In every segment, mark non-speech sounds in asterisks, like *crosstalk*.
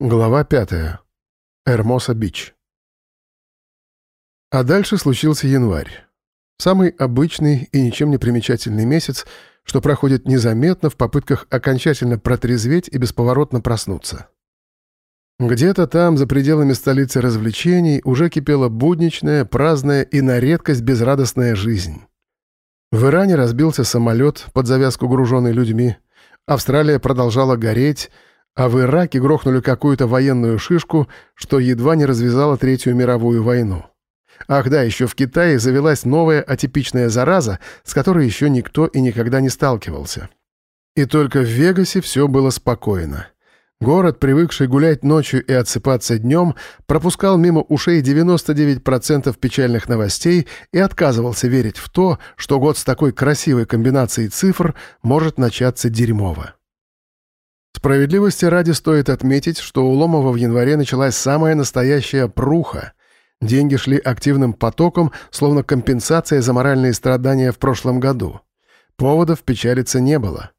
Глава пятая. Эрмоса-Бич. А дальше случился январь. Самый обычный и ничем не примечательный месяц, что проходит незаметно в попытках окончательно протрезветь и бесповоротно проснуться. Где-то там, за пределами столицы развлечений, уже кипела будничная, праздная и на редкость безрадостная жизнь. В Иране разбился самолет, под завязку груженный людьми. Австралия продолжала гореть — а в Ираке грохнули какую-то военную шишку, что едва не развязала Третью мировую войну. Ах да, еще в Китае завелась новая атипичная зараза, с которой еще никто и никогда не сталкивался. И только в Вегасе все было спокойно. Город, привыкший гулять ночью и отсыпаться днем, пропускал мимо ушей 99% печальных новостей и отказывался верить в то, что год с такой красивой комбинацией цифр может начаться дерьмово. Справедливости ради стоит отметить, что у Ломова в январе началась самая настоящая пруха. Деньги шли активным потоком, словно компенсация за моральные страдания в прошлом году. Поводов печалиться не было.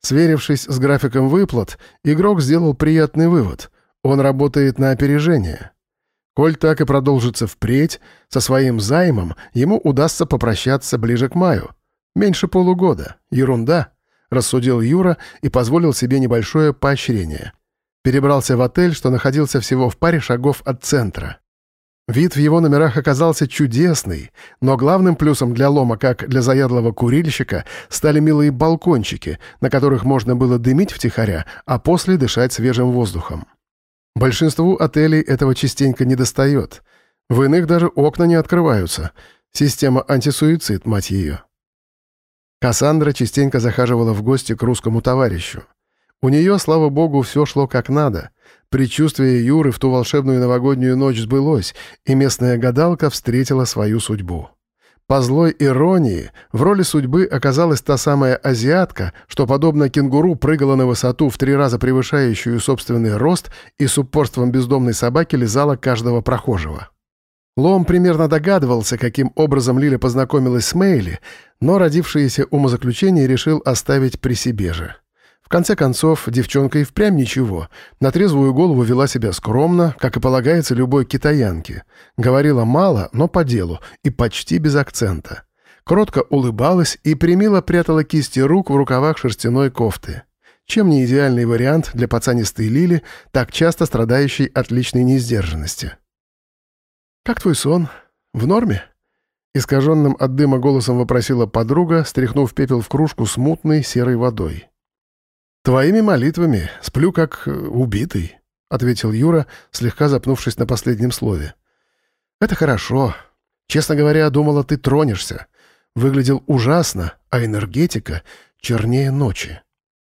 Сверившись с графиком выплат, игрок сделал приятный вывод. Он работает на опережение. Коль так и продолжится впредь, со своим займом ему удастся попрощаться ближе к маю. Меньше полугода. Ерунда рассудил Юра и позволил себе небольшое поощрение. Перебрался в отель, что находился всего в паре шагов от центра. Вид в его номерах оказался чудесный, но главным плюсом для Лома, как для заядлого курильщика, стали милые балкончики, на которых можно было дымить втихаря, а после дышать свежим воздухом. Большинству отелей этого частенько недостает. В иных даже окна не открываются. Система антисуицид, мать ее. Кассандра частенько захаживала в гости к русскому товарищу. У нее, слава богу, все шло как надо. Предчувствие Юры в ту волшебную новогоднюю ночь сбылось, и местная гадалка встретила свою судьбу. По злой иронии, в роли судьбы оказалась та самая азиатка, что, подобно кенгуру, прыгала на высоту в три раза превышающую собственный рост и с упорством бездомной собаки лизала каждого прохожего. Лом примерно догадывался, каким образом Лиля познакомилась с Мейли, но родившееся умозаключение решил оставить при себе же. В конце концов, девчонка и впрямь ничего. На трезвую голову вела себя скромно, как и полагается любой китаянке. Говорила мало, но по делу, и почти без акцента. Кротко улыбалась и примило прятала кисти рук в рукавах шерстяной кофты. Чем не идеальный вариант для пацанистой Лили, так часто страдающей от личной несдержанности. «Как твой сон? В норме?» Искаженным от дыма голосом вопросила подруга, стряхнув пепел в кружку с мутной серой водой. «Твоими молитвами сплю как э, убитый», — ответил Юра, слегка запнувшись на последнем слове. «Это хорошо. Честно говоря, думала, ты тронешься. Выглядел ужасно, а энергетика чернее ночи.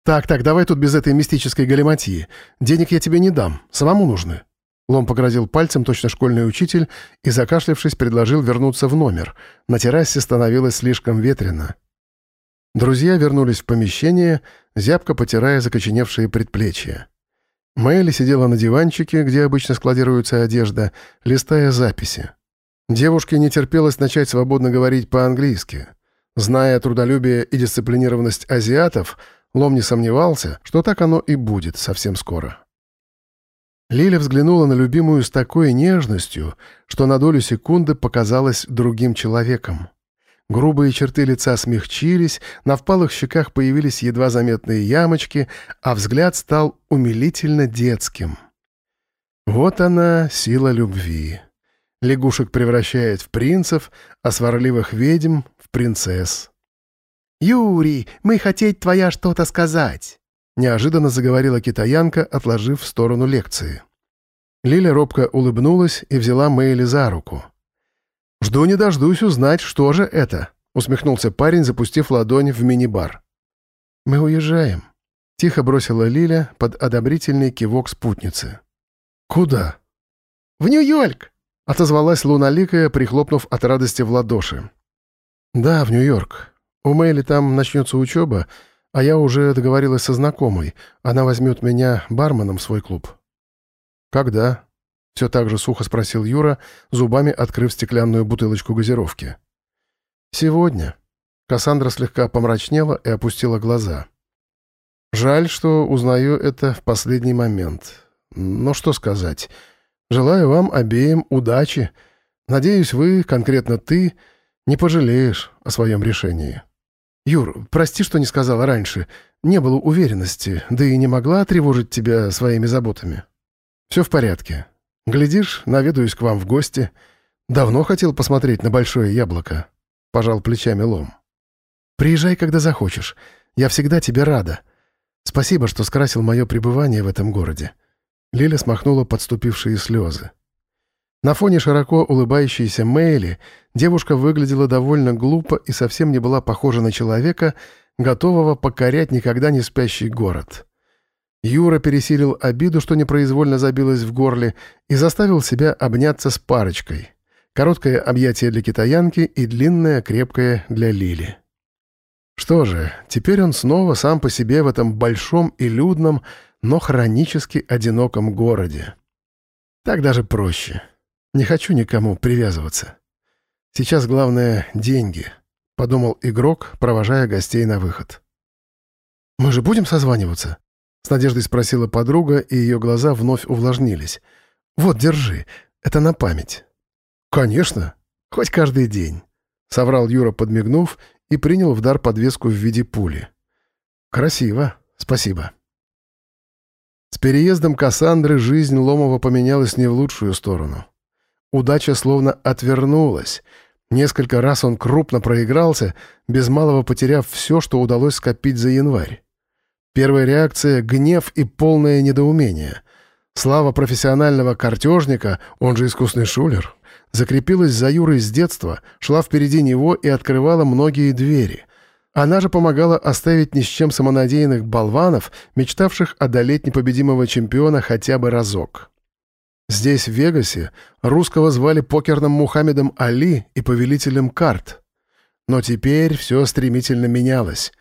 Так, так, давай тут без этой мистической галиматьи. Денег я тебе не дам, самому нужны». Лом погрозил пальцем точно школьный учитель и, закашлявшись, предложил вернуться в номер. На террасе становилось слишком ветрено. Друзья вернулись в помещение, зябко потирая закоченевшие предплечья. Мэйли сидела на диванчике, где обычно складируется одежда, листая записи. Девушке не терпелось начать свободно говорить по-английски. Зная трудолюбие и дисциплинированность азиатов, Лом не сомневался, что так оно и будет совсем скоро. Лиля взглянула на любимую с такой нежностью, что на долю секунды показалась другим человеком. Грубые черты лица смягчились, на впалых щеках появились едва заметные ямочки, а взгляд стал умилительно детским. Вот она, сила любви. Лягушек превращает в принцев, а сварливых ведьм — в принцесс. «Юрий, мы хотеть твоя что-то сказать!» Неожиданно заговорила китаянка, отложив в сторону лекции. Лиля робко улыбнулась и взяла Мэйли за руку. «Жду не дождусь узнать, что же это», — усмехнулся парень, запустив ладонь в мини-бар. «Мы уезжаем», — тихо бросила Лиля под одобрительный кивок спутницы. «Куда?» «В Нью-Йорк!» — отозвалась Луналикая, прихлопнув от радости в ладоши. «Да, в Нью-Йорк. У Мэйли там начнется учеба, а я уже договорилась со знакомой. Она возьмет меня барменом в свой клуб». «Когда?» — все так же сухо спросил Юра, зубами открыв стеклянную бутылочку газировки. «Сегодня». Кассандра слегка помрачнела и опустила глаза. «Жаль, что узнаю это в последний момент. Но что сказать. Желаю вам обеим удачи. Надеюсь, вы, конкретно ты, не пожалеешь о своем решении. Юр, прости, что не сказала раньше. Не было уверенности, да и не могла тревожить тебя своими заботами. Все в порядке. Глядишь, наведаюсь к вам в гости. Давно хотел посмотреть на большое яблоко. Пожал плечами лом. Приезжай, когда захочешь. Я всегда тебе рада. Спасибо, что скрасил мое пребывание в этом городе». Лиля смахнула подступившие слезы. На фоне широко улыбающейся Мэйли девушка выглядела довольно глупо и совсем не была похожа на человека, готового покорять никогда не спящий город. Юра пересилил обиду, что непроизвольно забилась в горле, и заставил себя обняться с парочкой. Короткое объятие для китаянки и длинное, крепкое для Лили. Что же, теперь он снова сам по себе в этом большом и людном, но хронически одиноком городе. Так даже проще. Не хочу никому привязываться. Сейчас главное — деньги, — подумал игрок, провожая гостей на выход. «Мы же будем созваниваться?» — с надеждой спросила подруга, и ее глаза вновь увлажнились. «Вот, держи. Это на память». «Конечно. Хоть каждый день», — соврал Юра, подмигнув, и принял в дар подвеску в виде пули. «Красиво. Спасибо». С переездом Кассандры жизнь Ломова поменялась не в лучшую сторону. Удача словно отвернулась. Несколько раз он крупно проигрался, без малого потеряв все, что удалось скопить за январь. Первая реакция — гнев и полное недоумение. Слава профессионального картежника, он же искусный шулер, закрепилась за Юрой с детства, шла впереди него и открывала многие двери. Она же помогала оставить ни с чем самонадеянных болванов, мечтавших одолеть непобедимого чемпиона хотя бы разок. Здесь, в Вегасе, русского звали покерным Мухаммедом Али и повелителем карт. Но теперь все стремительно менялось.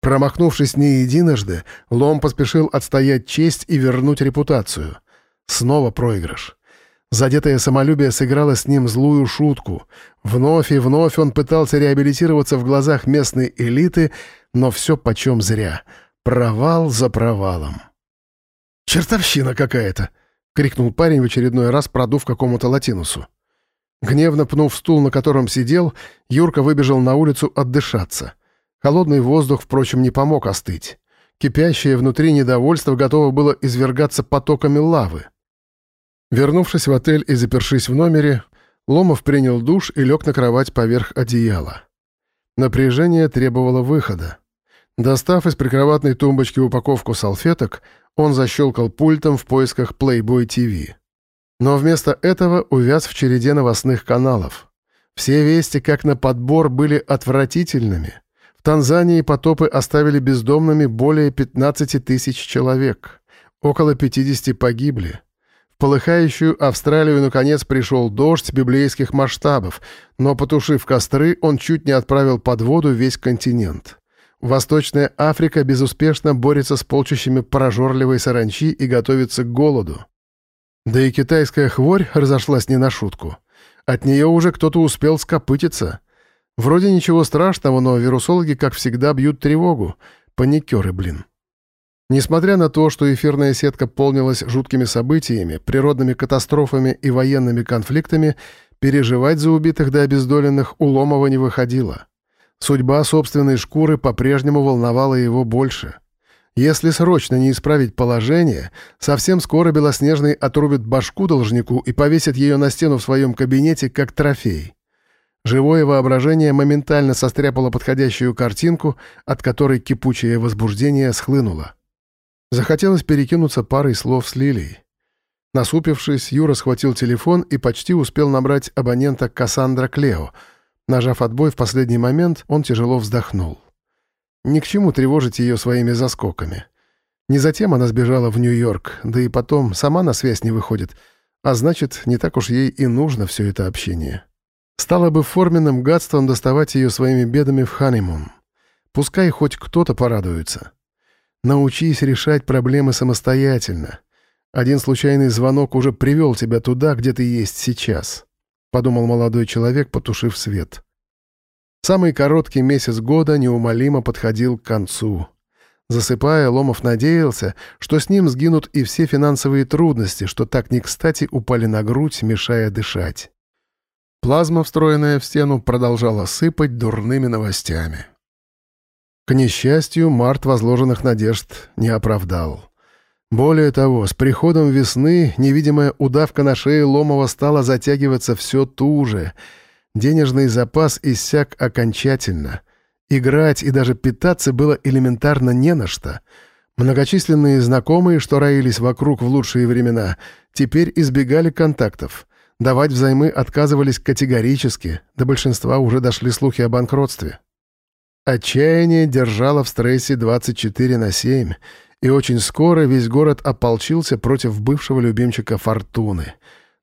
Промахнувшись не единожды, Лом поспешил отстоять честь и вернуть репутацию. Снова проигрыш. Задетое самолюбие сыграло с ним злую шутку. Вновь и вновь он пытался реабилитироваться в глазах местной элиты, но все почем зря. Провал за провалом. «Чертовщина какая-то!» — крикнул парень в очередной раз, продув какому-то латинусу. Гневно пнув стул, на котором сидел, Юрка выбежал на улицу отдышаться. Холодный воздух, впрочем, не помог остыть. Кипящее внутри недовольство готово было извергаться потоками лавы. Вернувшись в отель и запершись в номере, Ломов принял душ и лег на кровать поверх одеяла. Напряжение требовало выхода. Достав из прикроватной тумбочки упаковку салфеток, он защелкал пультом в поисках Playboy TV. Но вместо этого увяз в череде новостных каналов. Все вести, как на подбор, были отвратительными. В Танзании потопы оставили бездомными более 15 тысяч человек. Около 50 погибли полыхающую Австралию наконец пришел дождь библейских масштабов, но, потушив костры, он чуть не отправил под воду весь континент. Восточная Африка безуспешно борется с полчищами прожорливой саранчи и готовится к голоду. Да и китайская хворь разошлась не на шутку. От нее уже кто-то успел скопытиться. Вроде ничего страшного, но вирусологи, как всегда, бьют тревогу. Паникеры, блин. Несмотря на то, что эфирная сетка полнилась жуткими событиями, природными катастрофами и военными конфликтами, переживать за убитых до обездоленных у Ломова не выходило. Судьба собственной шкуры по-прежнему волновала его больше. Если срочно не исправить положение, совсем скоро Белоснежный отрубит башку должнику и повесит ее на стену в своем кабинете как трофей. Живое воображение моментально состряпало подходящую картинку, от которой кипучее возбуждение схлынуло. Захотелось перекинуться парой слов с Лилией. Насупившись, Юра схватил телефон и почти успел набрать абонента Кассандра Клео. Нажав отбой в последний момент, он тяжело вздохнул. Ни к чему тревожить ее своими заскоками. Не затем она сбежала в Нью-Йорк, да и потом сама на связь не выходит, а значит, не так уж ей и нужно все это общение. Стало бы форменным гадством доставать ее своими бедами в ханимун. Пускай хоть кто-то порадуется. Научись решать проблемы самостоятельно. Один случайный звонок уже привел тебя туда, где ты есть сейчас», — подумал молодой человек, потушив свет. Самый короткий месяц года неумолимо подходил к концу. Засыпая, Ломов надеялся, что с ним сгинут и все финансовые трудности, что так не кстати упали на грудь, мешая дышать. Плазма, встроенная в стену, продолжала сыпать дурными новостями. К несчастью, март возложенных надежд не оправдал. Более того, с приходом весны невидимая удавка на шее Ломова стала затягиваться все туже. Денежный запас иссяк окончательно. Играть и даже питаться было элементарно не на что. Многочисленные знакомые, что роились вокруг в лучшие времена, теперь избегали контактов. Давать взаймы отказывались категорически, до большинства уже дошли слухи о банкротстве. Отчаяние держало в стрессе 24 на 7, и очень скоро весь город ополчился против бывшего любимчика Фортуны.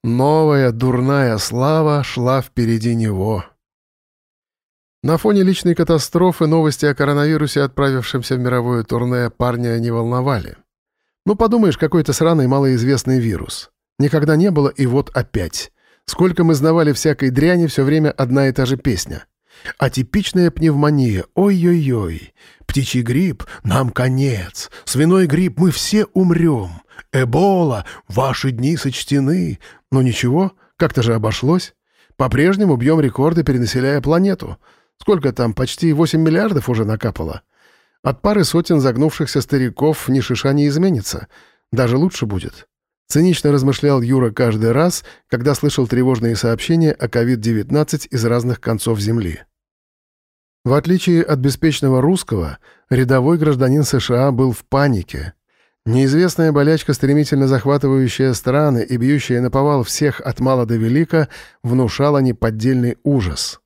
Новая дурная слава шла впереди него. На фоне личной катастрофы новости о коронавирусе, отправившемся в мировое турне, парня не волновали. Ну, подумаешь, какой-то сраный малоизвестный вирус. Никогда не было, и вот опять. Сколько мы знавали всякой дряни, все время одна и та же песня. Атипичная пневмония, ой-ой-ой. Птичий грипп — нам конец. Свиной грипп — мы все умрем. Эбола — ваши дни сочтены. Но ничего, как-то же обошлось. По-прежнему бьем рекорды, перенаселяя планету. Сколько там, почти 8 миллиардов уже накапало. От пары сотен загнувшихся стариков ни шиша не изменится. Даже лучше будет. Цинично размышлял Юра каждый раз, когда слышал тревожные сообщения о COVID-19 из разных концов Земли. В отличие от беспечного русского, рядовой гражданин США был в панике. Неизвестная болячка, стремительно захватывающая страны и бьющая на повал всех от мала до велика, внушала неподдельный ужас.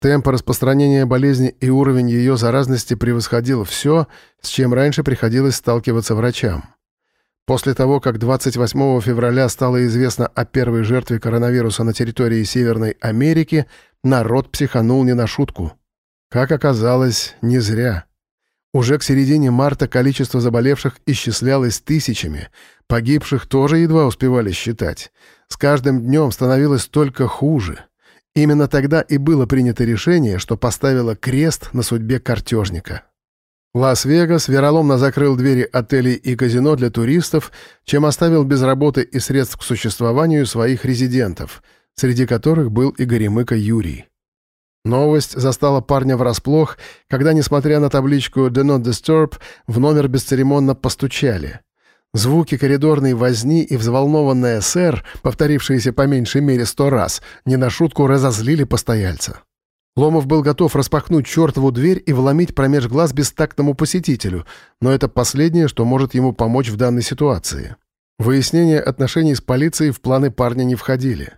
Темп распространения болезни и уровень ее заразности превосходил все, с чем раньше приходилось сталкиваться врачам. После того, как 28 февраля стало известно о первой жертве коронавируса на территории Северной Америки, народ психанул не на шутку. Как оказалось, не зря. Уже к середине марта количество заболевших исчислялось тысячами, погибших тоже едва успевали считать. С каждым днем становилось только хуже. Именно тогда и было принято решение, что поставило крест на судьбе картежника. Лас-Вегас вероломно закрыл двери отелей и казино для туристов, чем оставил без работы и средств к существованию своих резидентов, среди которых и был Горемыка Юрий. Новость застала парня врасплох, когда, несмотря на табличку «Do not disturb», в номер бесцеремонно постучали. Звуки коридорной возни и взволнованная сэр, повторившиеся по меньшей мере сто раз, не на шутку разозлили постояльца. Ломов был готов распахнуть чертову дверь и вломить промеж глаз бестактному посетителю, но это последнее, что может ему помочь в данной ситуации. Выяснение отношений с полицией в планы парня не входили.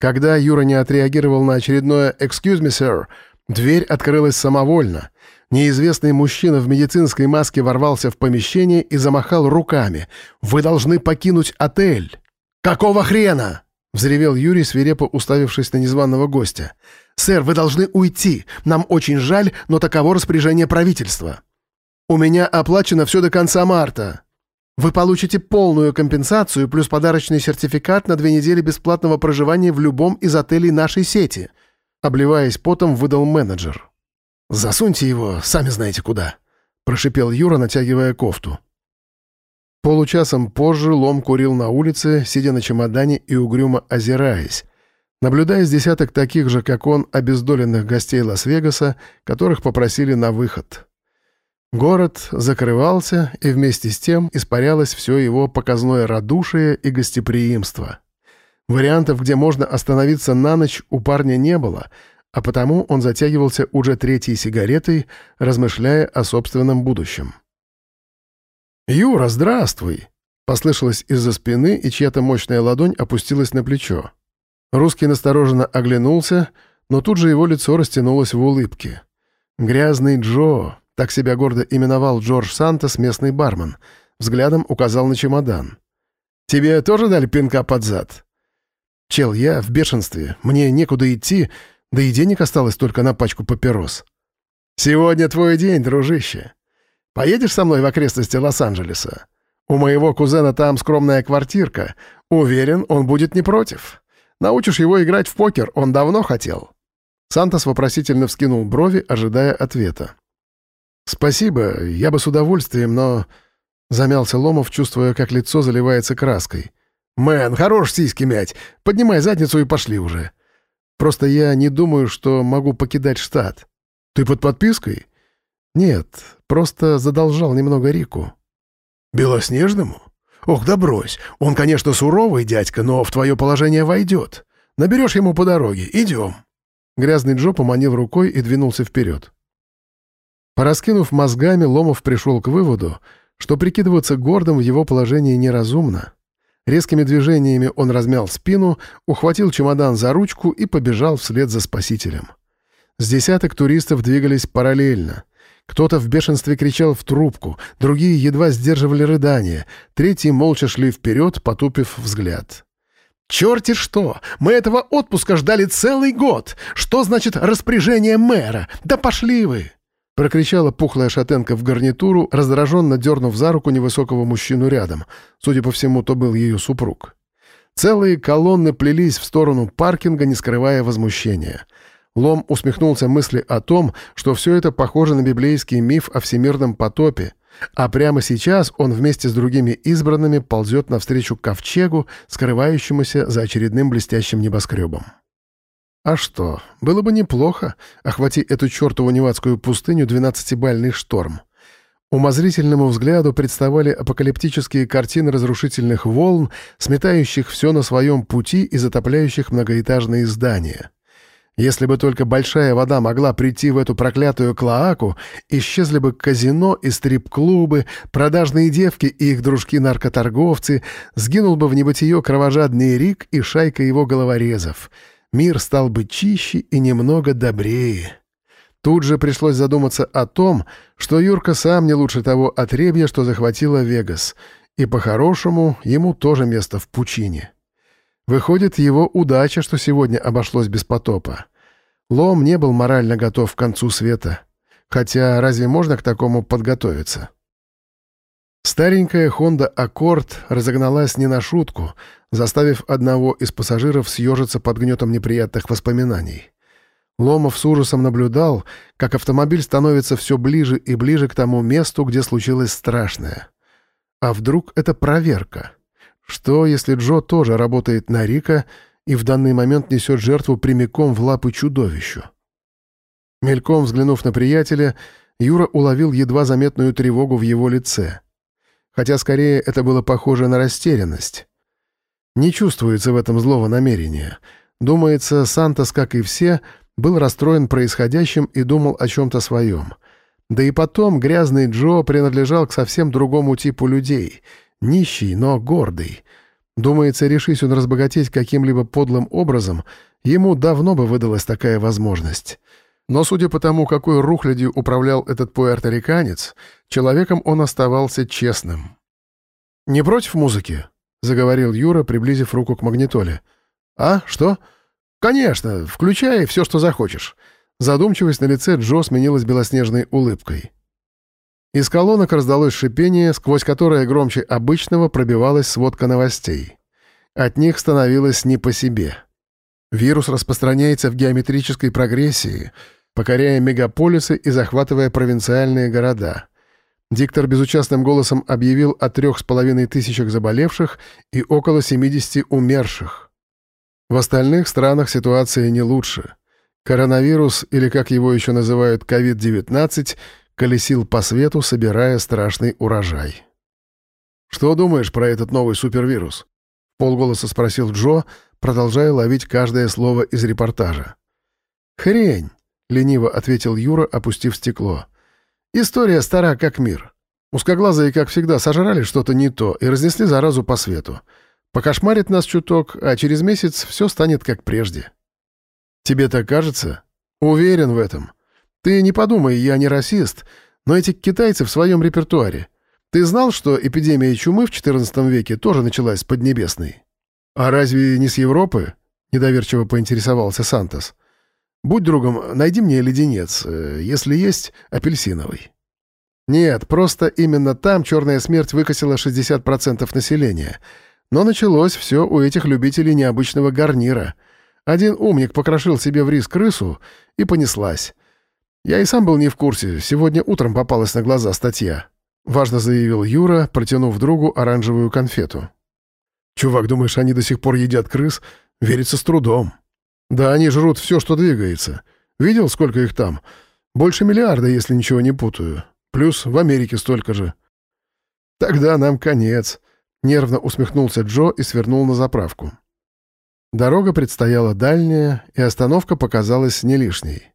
Когда Юра не отреагировал на очередное «Excuse me, sir», дверь открылась самовольно. Неизвестный мужчина в медицинской маске ворвался в помещение и замахал руками. «Вы должны покинуть отель!» «Какого хрена?» — взревел Юрий, свирепо уставившись на незваного гостя. «Сэр, вы должны уйти. Нам очень жаль, но таково распоряжение правительства. У меня оплачено все до конца марта». Вы получите полную компенсацию плюс подарочный сертификат на две недели бесплатного проживания в любом из отелей нашей сети», обливаясь потом, выдал менеджер. «Засуньте его, сами знаете куда», — прошипел Юра, натягивая кофту. Получасом позже Лом курил на улице, сидя на чемодане и угрюмо озираясь, наблюдая с десяток таких же, как он, обездоленных гостей Лас-Вегаса, которых попросили на выход. Город закрывался, и вместе с тем испарялось все его показное радушие и гостеприимство. Вариантов, где можно остановиться на ночь, у парня не было, а потому он затягивался уже третьей сигаретой, размышляя о собственном будущем. «Юра, здравствуй!» — послышалось из-за спины, и чья-то мощная ладонь опустилась на плечо. Русский настороженно оглянулся, но тут же его лицо растянулось в улыбке. «Грязный Джо, так себя гордо именовал Джордж Сантос, местный бармен. Взглядом указал на чемодан. «Тебе тоже дали пинка под зад?» «Чел, я в бешенстве. Мне некуда идти, да и денег осталось только на пачку папирос». «Сегодня твой день, дружище. Поедешь со мной в окрестности Лос-Анджелеса? У моего кузена там скромная квартирка. Уверен, он будет не против. Научишь его играть в покер, он давно хотел». Сантос вопросительно вскинул брови, ожидая ответа. «Спасибо, я бы с удовольствием, но...» Замялся Ломов, чувствуя, как лицо заливается краской. «Мэн, хорош сиськи мять! Поднимай задницу и пошли уже!» «Просто я не думаю, что могу покидать штат». «Ты под подпиской?» «Нет, просто задолжал немного Рику». «Белоснежному? Ох, да брось. Он, конечно, суровый дядька, но в твое положение войдет. Наберешь ему по дороге. Идем». Грязный Джо поманил рукой и двинулся вперед. Пораскинув мозгами, Ломов пришел к выводу, что прикидываться гордым в его положении неразумно. Резкими движениями он размял спину, ухватил чемодан за ручку и побежал вслед за спасителем. С десяток туристов двигались параллельно. Кто-то в бешенстве кричал в трубку, другие едва сдерживали рыдания, третьи молча шли вперед, потупив взгляд. «Черти что! Мы этого отпуска ждали целый год! Что значит распоряжение мэра? Да пошли вы!» Прокричала пухлая шатенка в гарнитуру, раздраженно дернув за руку невысокого мужчину рядом. Судя по всему, то был ее супруг. Целые колонны плелись в сторону паркинга, не скрывая возмущения. Лом усмехнулся мысли о том, что все это похоже на библейский миф о всемирном потопе, а прямо сейчас он вместе с другими избранными ползет навстречу ковчегу, скрывающемуся за очередным блестящим небоскребом. А что, было бы неплохо, охвати эту чертову невадскую пустыню двенадцатибальный шторм. Умозрительному взгляду представали апокалиптические картины разрушительных волн, сметающих все на своем пути и затопляющих многоэтажные здания. Если бы только большая вода могла прийти в эту проклятую клоаку, исчезли бы казино и стрип-клубы, продажные девки и их дружки-наркоторговцы, сгинул бы в небытие кровожадный Рик и шайка его головорезов — мир стал бы чище и немного добрее. Тут же пришлось задуматься о том, что Юрка сам не лучше того отребья, что захватила Вегас, и по-хорошему ему тоже место в пучине. Выходит, его удача, что сегодня обошлось без потопа. Лом не был морально готов к концу света. Хотя разве можно к такому подготовиться? Старенькая Honda Accord разогналась не на шутку, заставив одного из пассажиров съежиться под гнетом неприятных воспоминаний. Ломов с ужасом наблюдал, как автомобиль становится все ближе и ближе к тому месту, где случилось страшное. А вдруг это проверка? Что, если Джо тоже работает на Рика и в данный момент несет жертву прямиком в лапы чудовищу? Мельком взглянув на приятеля, Юра уловил едва заметную тревогу в его лице — хотя скорее это было похоже на растерянность. Не чувствуется в этом злого намерения. Думается, Сантос, как и все, был расстроен происходящим и думал о чем-то своем. Да и потом грязный Джо принадлежал к совсем другому типу людей. Нищий, но гордый. Думается, решись он разбогатеть каким-либо подлым образом, ему давно бы выдалась такая возможность. Но судя по тому, какой рухлядью управлял этот пуэрториканец, человеком он оставался честным. «Не против музыки?» — заговорил Юра, приблизив руку к магнитоле. «А, что?» «Конечно, включай все, что захочешь». Задумчивость на лице Джо сменилась белоснежной улыбкой. Из колонок раздалось шипение, сквозь которое громче обычного пробивалась сводка новостей. От них становилось не по себе. Вирус распространяется в геометрической прогрессии — покоряя мегаполисы и захватывая провинциальные города. Диктор безучастным голосом объявил о трех с половиной тысячах заболевших и около 70 умерших. В остальных странах ситуация не лучше. Коронавирус, или как его еще называют COVID-19, колесил по свету, собирая страшный урожай. «Что думаешь про этот новый супервирус?» — полголоса спросил Джо, продолжая ловить каждое слово из репортажа. «Хрень!» — лениво ответил Юра, опустив стекло. «История стара, как мир. Узкоглазые, как всегда, сожрали что-то не то и разнесли заразу по свету. Покошмарит нас чуток, а через месяц все станет как прежде». «Тебе так кажется?» «Уверен в этом. Ты не подумай, я не расист, но эти китайцы в своем репертуаре. Ты знал, что эпидемия чумы в XIV веке тоже началась с Поднебесной?» «А разве не с Европы?» — недоверчиво поинтересовался Сантос. Будь другом, найди мне леденец, э, если есть, апельсиновый». Нет, просто именно там черная смерть выкосила 60% населения. Но началось все у этих любителей необычного гарнира. Один умник покрошил себе в рис крысу и понеслась. Я и сам был не в курсе, сегодня утром попалась на глаза статья. Важно заявил Юра, протянув другу оранжевую конфету. «Чувак, думаешь, они до сих пор едят крыс? Верится с трудом». «Да они жрут все, что двигается. Видел, сколько их там? Больше миллиарда, если ничего не путаю. Плюс в Америке столько же». «Тогда нам конец», — нервно усмехнулся Джо и свернул на заправку. Дорога предстояла дальняя, и остановка показалась не лишней.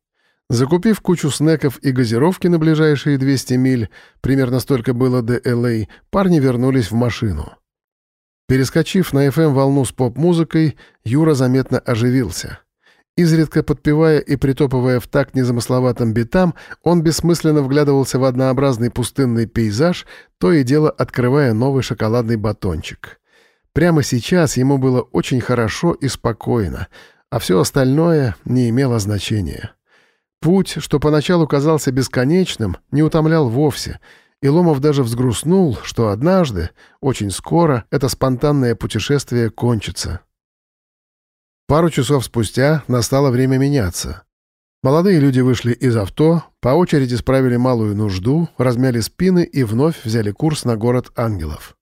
Закупив кучу снеков и газировки на ближайшие 200 миль, примерно столько было до Л.А., парни вернулись в машину. Перескочив на FM-волну с поп-музыкой, Юра заметно оживился. Изредка подпевая и притопывая в такт незамысловатым битам, он бессмысленно вглядывался в однообразный пустынный пейзаж, то и дело открывая новый шоколадный батончик. Прямо сейчас ему было очень хорошо и спокойно, а все остальное не имело значения. Путь, что поначалу казался бесконечным, не утомлял вовсе, и Ломов даже взгрустнул, что однажды, очень скоро, это спонтанное путешествие кончится. Пару часов спустя настало время меняться. Молодые люди вышли из авто, по очереди справили малую нужду, размяли спины и вновь взяли курс на город ангелов.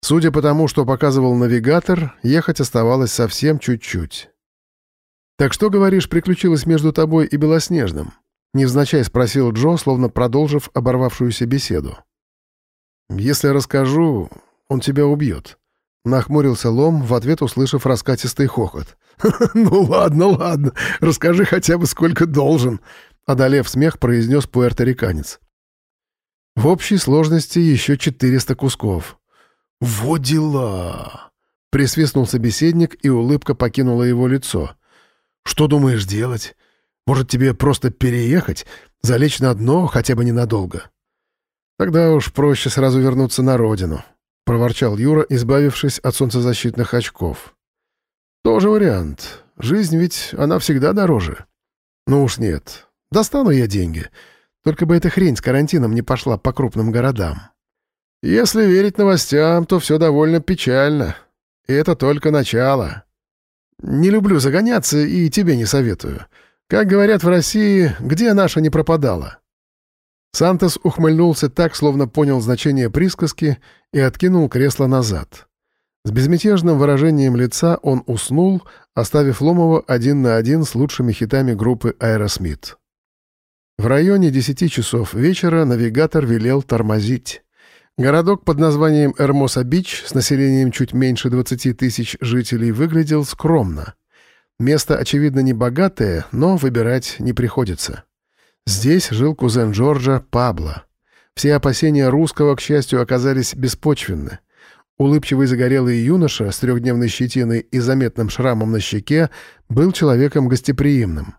Судя по тому, что показывал навигатор, ехать оставалось совсем чуть-чуть. «Так что, говоришь, приключилось между тобой и Белоснежным?» Невзначай спросил Джо, словно продолжив оборвавшуюся беседу. «Если расскажу, он тебя убьет», — нахмурился Лом, в ответ услышав раскатистый хохот. *laughs* «Ну ладно, ладно, расскажи хотя бы сколько должен», — одолев смех, произнес пуэрториканец. «В общей сложности еще 400 кусков». «Во дела!» — присвистнул собеседник, и улыбка покинула его лицо. «Что думаешь делать? Может, тебе просто переехать, залечь на дно хотя бы ненадолго?» «Тогда уж проще сразу вернуться на родину», — проворчал Юра, избавившись от солнцезащитных очков. «Тоже вариант. Жизнь ведь, она всегда дороже». «Ну уж нет. Достану я деньги. Только бы эта хрень с карантином не пошла по крупным городам». Если верить новостям, то все довольно печально. И это только начало. Не люблю загоняться и тебе не советую. Как говорят в России, где наша не пропадала?» Сантос ухмыльнулся так, словно понял значение присказки, и откинул кресло назад. С безмятежным выражением лица он уснул, оставив Ломова один на один с лучшими хитами группы «Aerosmith». В районе десяти часов вечера навигатор велел тормозить. Городок под названием Эрмоса-Бич с населением чуть меньше 20 тысяч жителей выглядел скромно. Место, очевидно, не богатое, но выбирать не приходится. Здесь жил кузен Джорджа Пабло. Все опасения русского, к счастью, оказались беспочвенны. Улыбчивый загорелый юноша с трехдневной щетиной и заметным шрамом на щеке был человеком гостеприимным.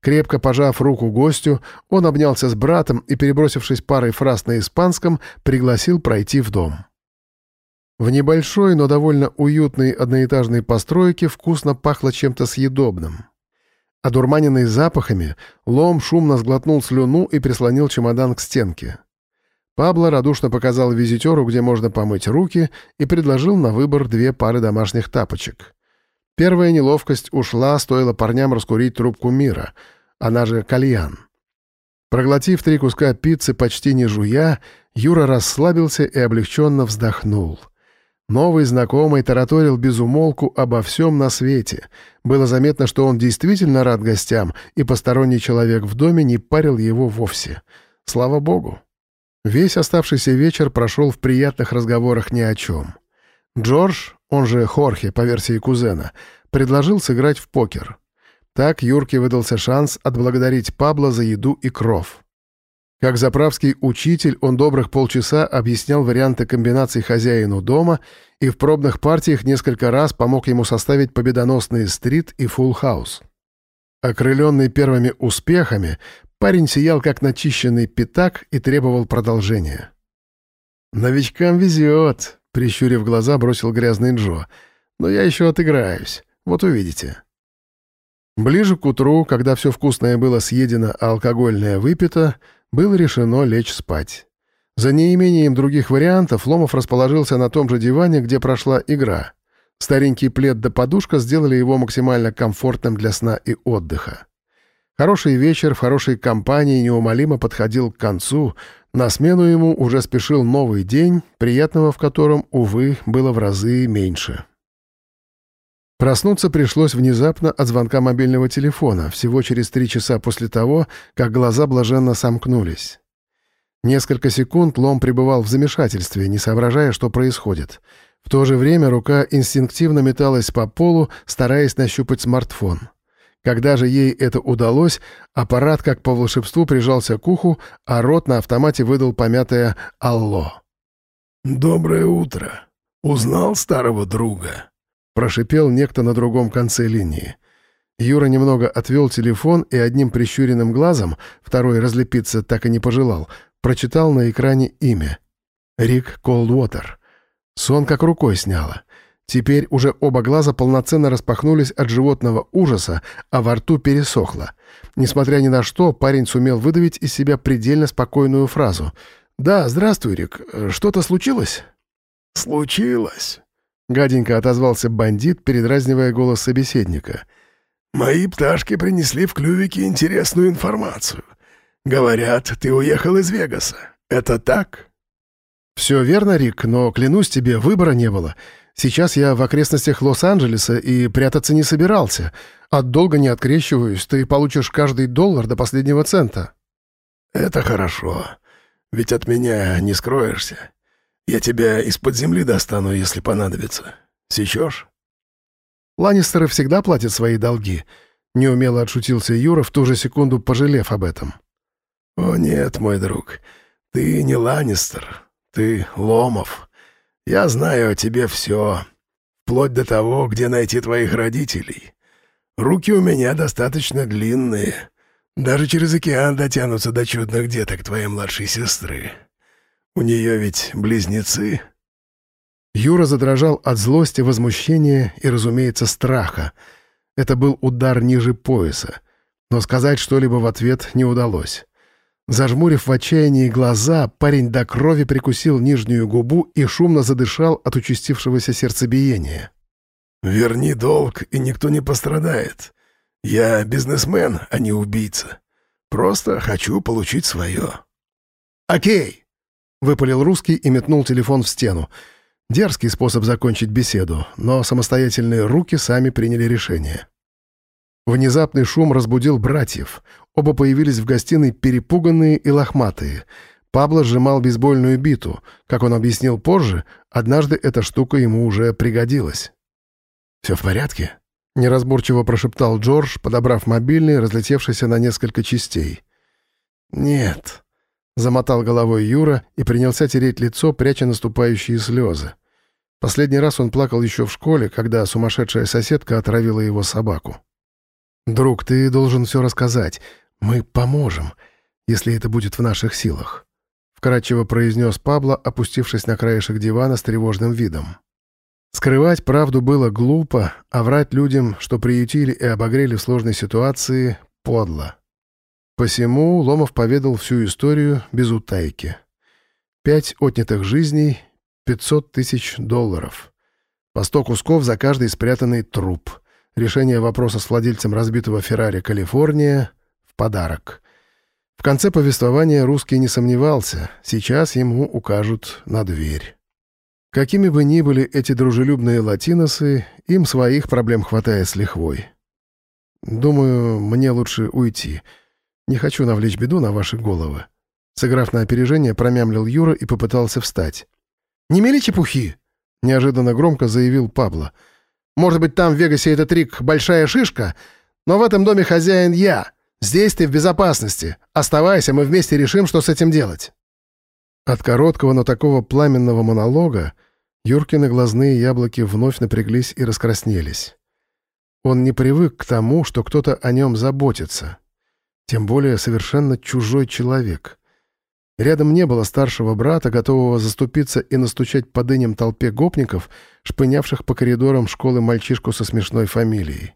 Крепко пожав руку гостю, он обнялся с братом и, перебросившись парой фраз на испанском, пригласил пройти в дом. В небольшой, но довольно уютной одноэтажной постройке вкусно пахло чем-то съедобным. Одурманенный запахами, Лом шумно сглотнул слюну и прислонил чемодан к стенке. Пабло радушно показал визитеру, где можно помыть руки, и предложил на выбор две пары домашних тапочек. Первая неловкость ушла, стоило парням раскурить трубку мира, она же кальян. Проглотив три куска пиццы почти не жуя, Юра расслабился и облегченно вздохнул. Новый знакомый тараторил безумолку обо всем на свете. Было заметно, что он действительно рад гостям, и посторонний человек в доме не парил его вовсе. Слава богу. Весь оставшийся вечер прошел в приятных разговорах ни о чем. Джордж, он же Хорхе, по версии кузена, предложил сыграть в покер. Так Юрке выдался шанс отблагодарить Пабло за еду и кров. Как заправский учитель, он добрых полчаса объяснял варианты комбинаций хозяину дома и в пробных партиях несколько раз помог ему составить победоносные стрит и фулл хаус. Окрыленный первыми успехами, парень сиял как начищенный пятак и требовал продолжения. «Новичкам везет», Прищурив глаза, бросил грязный Джо. «Но я еще отыграюсь. Вот увидите». Ближе к утру, когда все вкусное было съедено, а алкогольное выпито, было решено лечь спать. За неимением других вариантов Ломов расположился на том же диване, где прошла игра. Старенький плед да подушка сделали его максимально комфортным для сна и отдыха. Хороший вечер в хорошей компании неумолимо подходил к концу, на смену ему уже спешил новый день, приятного в котором, увы, было в разы меньше. Проснуться пришлось внезапно от звонка мобильного телефона, всего через три часа после того, как глаза блаженно сомкнулись. Несколько секунд Лом пребывал в замешательстве, не соображая, что происходит. В то же время рука инстинктивно металась по полу, стараясь нащупать смартфон. Когда же ей это удалось, аппарат как по волшебству прижался к уху, а рот на автомате выдал помятое «Алло». «Доброе утро. Узнал старого друга?» Прошипел некто на другом конце линии. Юра немного отвел телефон и одним прищуренным глазом, второй разлепиться так и не пожелал, прочитал на экране имя. Рик Колдуотер. Сон как рукой сняло. Теперь уже оба глаза полноценно распахнулись от животного ужаса, а во рту пересохло. Несмотря ни на что, парень сумел выдавить из себя предельно спокойную фразу. «Да, здравствуй, Рик. Что-то случилось?» «Случилось», — гаденько отозвался бандит, передразнивая голос собеседника. «Мои пташки принесли в клювике интересную информацию. Говорят, ты уехал из Вегаса. Это так?» «Все верно, Рик, но, клянусь тебе, выбора не было. Сейчас я в окрестностях Лос-Анджелеса и прятаться не собирался. От долга не открещиваюсь, ты получишь каждый доллар до последнего цента». «Это хорошо, ведь от меня не скроешься. Я тебя из-под земли достану, если понадобится. Сечешь?» «Ланнистеры всегда платят свои долги», — неумело отшутился Юра, в ту же секунду пожалев об этом. «О нет, мой друг, ты не Ланнистер, ты Ломов». Я знаю о тебе все, вплоть до того, где найти твоих родителей. Руки у меня достаточно длинные. Даже через океан дотянутся до чудных деток твоей младшей сестры. У нее ведь близнецы». Юра задрожал от злости, возмущения и, разумеется, страха. Это был удар ниже пояса. Но сказать что-либо в ответ не удалось. Зажмурив в отчаянии глаза, парень до крови прикусил нижнюю губу и шумно задышал от участившегося сердцебиения. «Верни долг, и никто не пострадает. Я бизнесмен, а не убийца. Просто хочу получить свое». «Окей!» — выпалил русский и метнул телефон в стену. Дерзкий способ закончить беседу, но самостоятельные руки сами приняли решение. Внезапный шум разбудил братьев. Оба появились в гостиной перепуганные и лохматые. Пабло сжимал бейсбольную биту. Как он объяснил позже, однажды эта штука ему уже пригодилась. «Все в порядке?» — неразборчиво прошептал Джордж, подобрав мобильный, разлетевшийся на несколько частей. «Нет», — замотал головой Юра и принялся тереть лицо, пряча наступающие слезы. Последний раз он плакал еще в школе, когда сумасшедшая соседка отравила его собаку. «Друг, ты должен все рассказать. Мы поможем, если это будет в наших силах», — вкратчиво произнес Пабло, опустившись на краешек дивана с тревожным видом. Скрывать правду было глупо, а врать людям, что приютили и обогрели в сложной ситуации, подло. Посему Ломов поведал всю историю без утайки. Пять отнятых жизней, пятьсот тысяч долларов. По сто кусков за каждый спрятанный труп — Решение вопроса с владельцем разбитого Феррари «Калифорния» подарок. В конце повествования русский не сомневался, сейчас ему укажут на дверь. Какими бы ни были эти дружелюбные латиносы, им своих проблем хватает с лихвой. Думаю, мне лучше уйти. Не хочу навлечь беду на ваши головы. Сыграв на опережение, промямлил Юра и попытался встать. «Не мели чепухи!» — неожиданно громко заявил Пабло — может быть, там в Вегасе этот Рик большая шишка, но в этом доме хозяин я. Здесь ты в безопасности. Оставайся, мы вместе решим, что с этим делать». От короткого, но такого пламенного монолога Юркины глазные яблоки вновь напряглись и раскраснелись. Он не привык к тому, что кто-то о нем заботится. Тем более совершенно чужой человек. Рядом не было старшего брата, готового заступиться и настучать по дыням толпе гопников, шпынявших по коридорам школы мальчишку со смешной фамилией.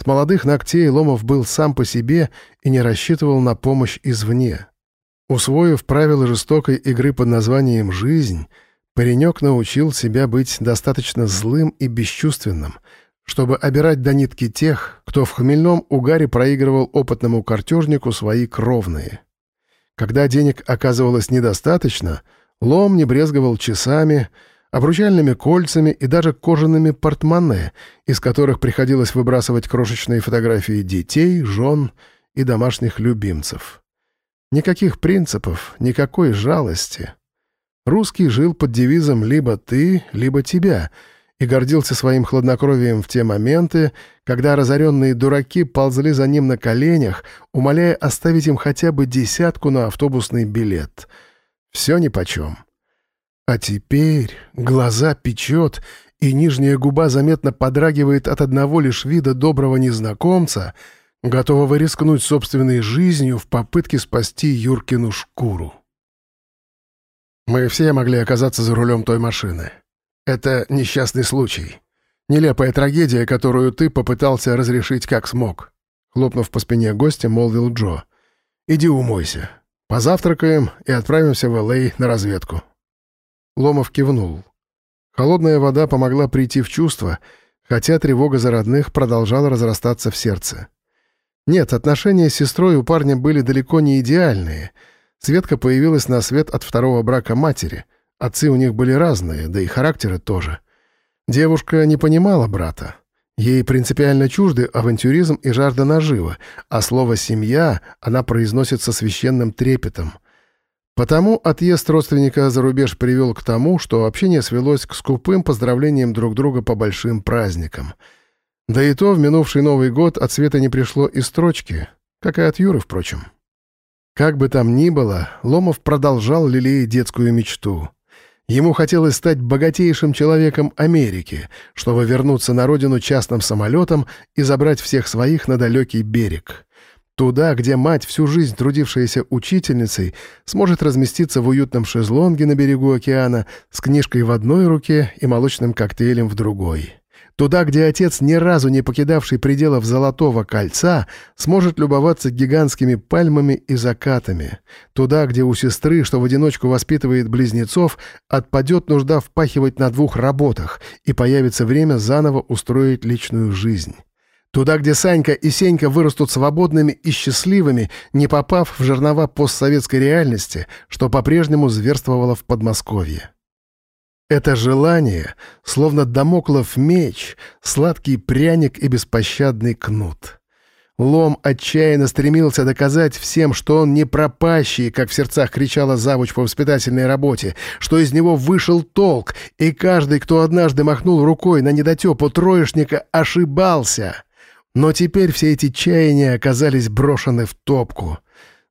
С молодых ногтей Ломов был сам по себе и не рассчитывал на помощь извне. Усвоив правила жестокой игры под названием «жизнь», паренек научил себя быть достаточно злым и бесчувственным, чтобы обирать до нитки тех, кто в хмельном угаре проигрывал опытному картежнику свои кровные. Когда денег оказывалось недостаточно, Лом не брезговал часами, обручальными кольцами и даже кожаными портмоне, из которых приходилось выбрасывать крошечные фотографии детей, жен и домашних любимцев. Никаких принципов, никакой жалости. Русский жил под девизом «либо ты, либо тебя», и гордился своим хладнокровием в те моменты, когда разоренные дураки ползли за ним на коленях, умоляя оставить им хотя бы десятку на автобусный билет. Все нипочем. А теперь глаза печет, и нижняя губа заметно подрагивает от одного лишь вида доброго незнакомца, готового рискнуть собственной жизнью в попытке спасти Юркину шкуру. Мы все могли оказаться за рулем той машины. Это несчастный случай. Нелепая трагедия, которую ты попытался разрешить как смог. Хлопнув по спине гостя, молвил Джо. «Иди умойся. Позавтракаем и отправимся в Л.А. на разведку». Ломов кивнул. Холодная вода помогла прийти в чувство, хотя тревога за родных продолжала разрастаться в сердце. Нет, отношения с сестрой у парня были далеко не идеальные. Светка появилась на свет от второго брака матери — Отцы у них были разные, да и характеры тоже. Девушка не понимала брата. Ей принципиально чужды авантюризм и жажда нажива, а слово «семья» она произносит со священным трепетом. Потому отъезд родственника за рубеж привел к тому, что общение свелось к скупым поздравлениям друг друга по большим праздникам. Да и то в минувший Новый год от Света не пришло и строчки, как и от Юры, впрочем. Как бы там ни было, Ломов продолжал лелеять детскую мечту — Ему хотелось стать богатейшим человеком Америки, чтобы вернуться на родину частным самолетом и забрать всех своих на далекий берег. Туда, где мать, всю жизнь трудившаяся учительницей, сможет разместиться в уютном шезлонге на берегу океана с книжкой в одной руке и молочным коктейлем в другой. Туда, где отец, ни разу не покидавший пределов Золотого кольца, сможет любоваться гигантскими пальмами и закатами. Туда, где у сестры, что в одиночку воспитывает близнецов, отпадет нужда впахивать на двух работах и появится время заново устроить личную жизнь. Туда, где Санька и Сенька вырастут свободными и счастливыми, не попав в жернова постсоветской реальности, что по-прежнему зверствовало в Подмосковье. Это желание, словно домоклов меч, сладкий пряник и беспощадный кнут. Лом отчаянно стремился доказать всем, что он не пропащий, как в сердцах кричала завуч по воспитательной работе, что из него вышел толк, и каждый, кто однажды махнул рукой на недотепу троечника, ошибался. Но теперь все эти чаяния оказались брошены в топку.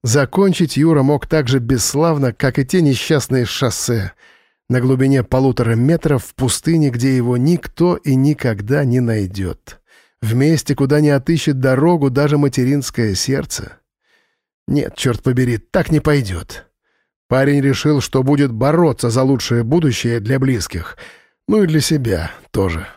Закончить Юра мог так же бесславно, как и те несчастные шоссе — на глубине полутора метров в пустыне, где его никто и никогда не найдет. В месте, куда не отыщет дорогу даже материнское сердце. Нет, черт побери, так не пойдет. Парень решил, что будет бороться за лучшее будущее для близких, ну и для себя тоже.